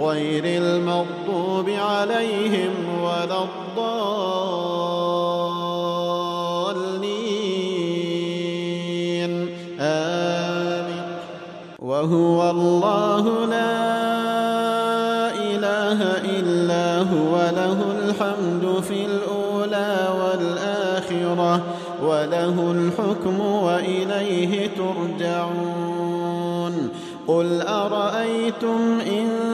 غير المغضوب عليهم ولا الضالين. آمين. وهو الله لا إله إلا هو له الحمد في الأولى والآخرة وله الحكم وإليه ترجعون. قل أرأيتم إن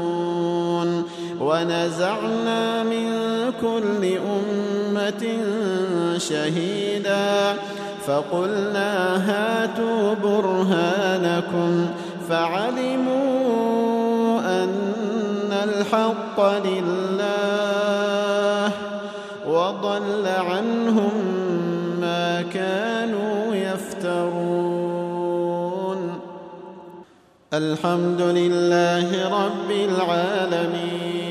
ونزعنا من كل أمة شهيدا فقلنا هاتوا برهانكم فعلموا أن الحق لله وضل عنهم ما كانوا يفترون. الحمد لله رب العالمين.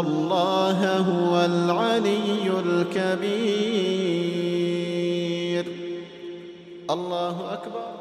الله هو العلي الكبير. الله أكبر.